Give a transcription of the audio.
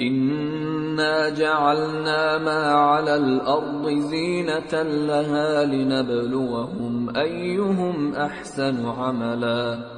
إنا جعلنا ما على الأرض زينة لها لنبلوهم أيهم أحسن عملا